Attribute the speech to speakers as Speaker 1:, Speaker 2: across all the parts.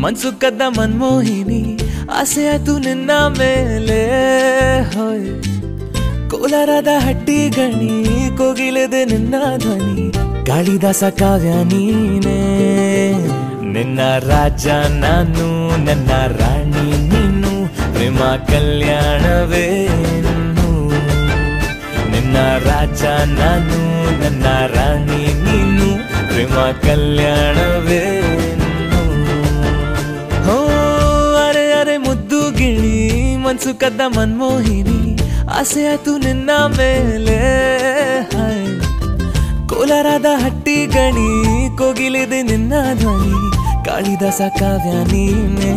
Speaker 1: ಮನ್ಸು ಕದ್ದ ಮನ್ಮೋಹಿನಿ, ಆಸೆ ಆಯ್ತು ನಿನ್ನ ಮೇಲೆ. ಹೋಯ್. ಕೋಲಾರದ ಹಟ್ಟಿ ಗಣಿ, ಕೋಗಿಲೆದೆ ನಿನ್ನ ಧ್ವನಿ ಕಾಳಿದಾಸ ಕಾವ್ಯ ನೀನೇ. ನಿನ್ನ ರಾಜ ನಾನು, ನನ್ನ ರಾಣಿ ನೀನು, ಪ್ರೇಮ ಕಲ್ಯಾಣವೇ ನಿನ್ನ ರಾಜ ನಾನು, ನನ್ನ ರಾಣಿ ನೀನು, ಪ್ರೇಮ ಕಲ್ಯಾಣವೇನು ಮನ್ಸು ಕದ್ದ ಮನ್ಮೋಹಿನಿ ಆಸೆ ಆಯ್ತು ನಿನ್ನ ಮೇಲೆ. ಕೋಲಾರದ ಹಟ್ಟಿ ಗಣಿ, ಕೋಗಿಲಿದೆ ನಿನ್ನ ಧ್ವನಿ, ಕಾಳಿದಾಸ ಕಾವ್ಯ ನೀನೆ.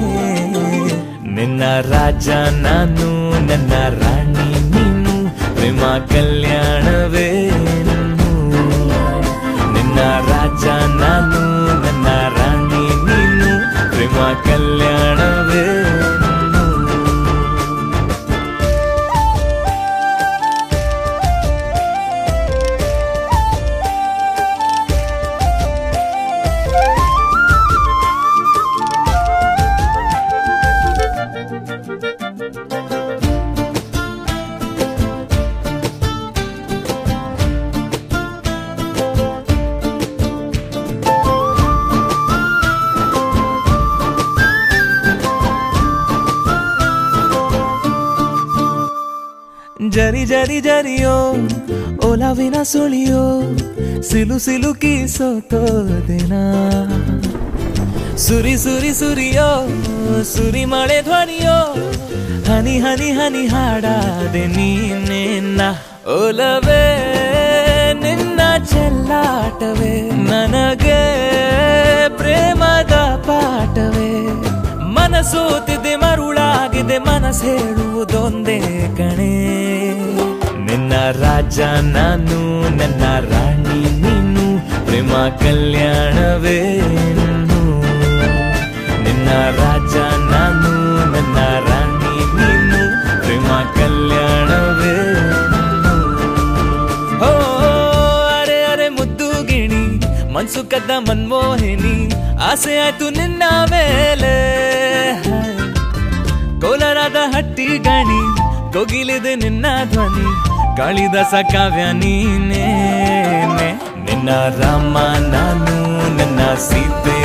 Speaker 1: ನಿನ್ನ ರಾಜ ನಾನು, ನನ್ನ ರಾಣಿ ನೀನು ಪ್ರೇಮ ಕಲ್ಯಾಣವೇ ನಿನ್ನ ರಾಜ ನಾನು, ನನ್ನ ರಾಣಿ ನೀನು ಪ್ರೇಮ ಕಲ್ಯಾಣವೇನು ಜರಿ ಜರಿ ಜರಿಯೋ ಓಲಾವಿನ ಸುಳಿಯೋ, ಸಿಲು ಸಿಲುಕಿ ಸೋತೋದಿನ ಸುರಿ ಸುರಿ ಸುರಿಯೋ, ಸುರಿ ಮಳೆ ಧ್ವನಿಯೋ, ಹನಿ ಹನಿ ಹನಿ ಹಾಡಾದೆ ನೀನೇನ ಓಲವೇ ಮನಸೋತಿದೆ ಮರುಳಾಗಿದೆ ಮನಸ್ಸು ಹೇಳುವುದೊಂದೇ ಕಣೆ. ನಿನ್ನ ರಾಜ ನಾನು ನನ್ನ ರಾಣಿ ನೀನು ಪ್ರೇಮ ಕಲ್ಯಾಣವೇ ನಿನ್ನ ರಾಜ ನಾನು ನನ್ನ ರಾಣಿ ನೀನು ಪ್ರೇಮ ಕಲ್ಯಾಣವೇ ಓ ಅರೆ ಅರೆ ಮುದ್ದು ಗಿಣಿ ಮನ್ಸು ಕದ್ದ ಮನ್ಮೋಹಿನಿ ಆಸೆ ಆಯ್ತು ನಿನ್ನ ಮೇಲೆ. ಹಟ್ಟಿ ಗಣಿ ಕೊಗಿಲಿದೆ ನಿನ್ನ ಧ್ವನಿ ಕಾಳಿದಾಸ ಕಾವ್ಯ ನೀನೇ ನಿನ್ನ ರಾಮ ನಾನು ನನ್ನ ಸೀತೆ